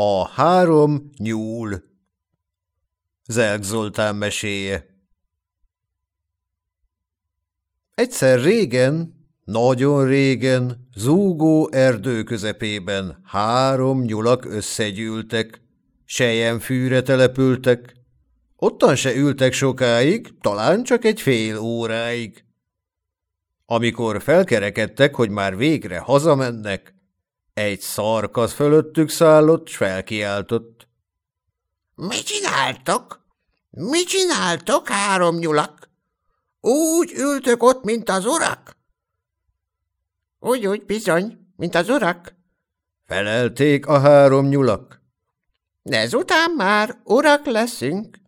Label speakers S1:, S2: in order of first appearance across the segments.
S1: A három nyúl Zelk Zoltán meséje Egyszer régen, nagyon régen, zúgó erdő közepében három nyulak összegyűltek, fűre települtek. Ottan se ültek sokáig, talán csak egy fél óráig. Amikor felkerekedtek, hogy már végre hazamennek, egy szarkasz fölöttük szállott, s felkiáltott.
S2: – Mi csináltok? Mi csináltok, három nyulak? Úgy ültök ott, mint az urak? – Úgy, úgy, bizony, mint az urak.
S1: Felelték a három nyulak.
S2: – Ezután már urak leszünk.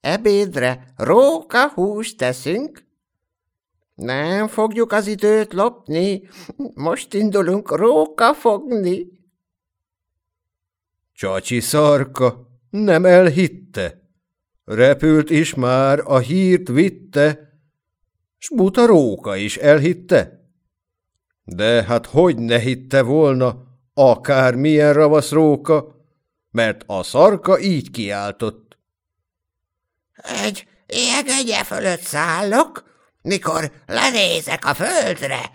S2: Ebédre róka húst teszünk, nem fogjuk az időt lopni, most indulunk róka fogni.
S1: Csacsi szarka nem elhitte, repült is már, a hírt vitte, s buta róka is elhitte. De hát hogy ne hitte volna, akár milyen ravasz róka, mert a szarka így kiáltott.
S2: Egy jegegye fölött szállok, mikor lenézek a földre,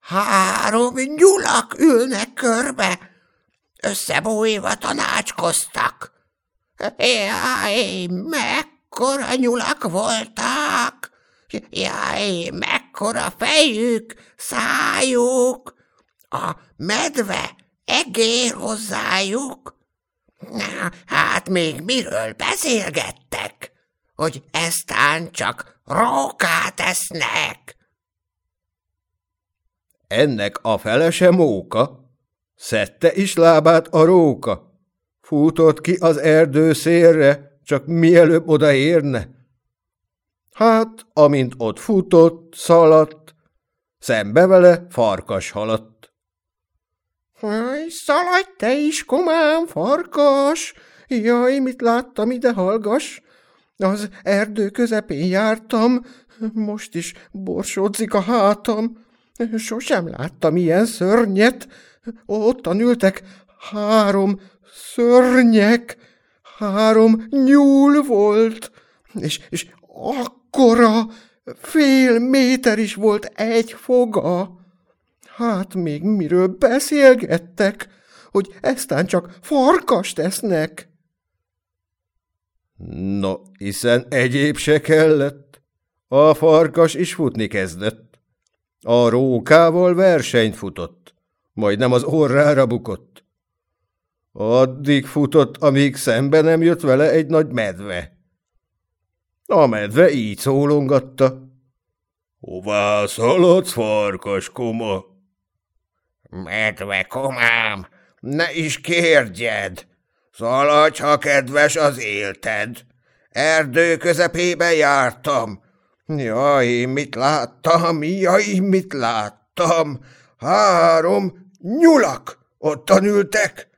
S2: három nyulak ülnek körbe, összebújva tanácskoztak. Jaj, mekkora nyulak voltak! Jaj, mekkora fejük, szájuk! A medve egér hozzájuk! Hát még miről beszélgettek? Hogy eztán csak Rókát esznek!
S1: Ennek a felese móka, szedte is lábát a róka, futott ki az erdő szélre, csak mielőbb odaérne. Hát, amint ott futott, szaladt, szembe vele farkas haladt.
S3: Haj, szaladj te is, komám, farkas! Jaj, mit láttam, ide hallgass! Az erdő közepén jártam, most is borsódzik a hátam. Sosem láttam ilyen szörnyet. Ottan ültek három szörnyek, három nyúl volt, és, és akkora, fél méter is volt egy foga. Hát még miről beszélgettek, hogy eztán csak farkas tesznek.
S1: No, hiszen egyéb se kellett. A farkas is futni kezdett. A rókával versenyt futott, majdnem az orrára bukott. Addig futott, amíg szembe nem jött vele egy nagy medve. A medve így szólongatta. Hová szaladsz, farkas koma?
S2: Medve komám, ne is kérdjed, Szaladj, ha kedves az élted. Erdő közepébe jártam. Jaj, mit láttam, jaj, mit láttam. Három nyulak ottan ültek.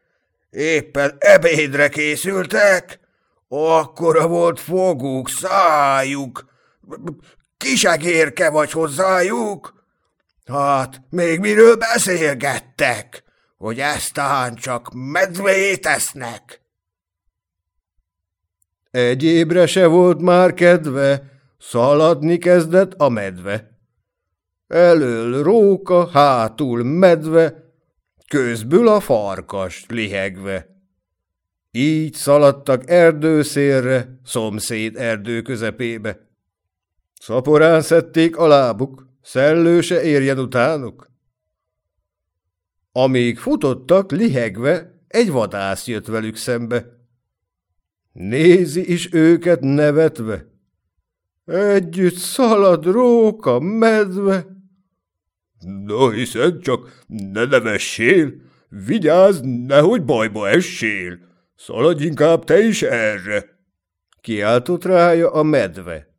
S2: Éppen ebédre készültek. Akkora volt foguk, szájuk. Kisegérke vagy hozzájuk. Hát, még miről beszélgettek? Hogy eztán csak medvét esznek.
S1: Egyébre se volt már kedve, szaladni kezdett a medve. Elől róka, hátul medve, közbül a farkas lihegve. Így szaladtak erdőszélre, szomszéd erdő közepébe. Szaporán szedték a lábuk, szellőse érjen utánuk. Amíg futottak, lihegve, egy vadász jött velük szembe. Nézi is őket nevetve. Együtt szalad róka, medve. Na hiszen csak ne nevessél, vigyázz, nehogy bajba essél, szaladj inkább te is erre. Kiáltott rája a medve.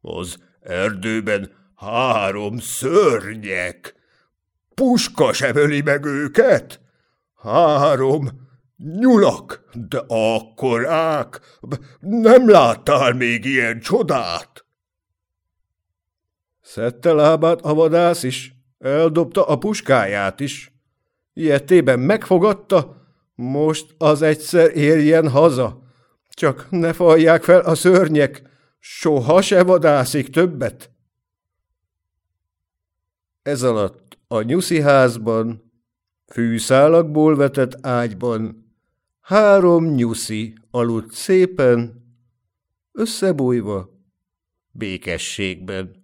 S1: Az erdőben három szörnyek puska sem öli meg őket? Három nyulak, de akkorák, nem láttál még ilyen csodát? Szedte lábát a vadász is, eldobta a puskáját is. Ilyetében megfogadta, Most az egyszer érjen haza, csak ne falják fel a szörnyek, soha se vadászik többet. Ez alatt a nyuszi házban, fűszálakból vetett ágyban, három nyuszi aludt szépen, összebújva, békességben.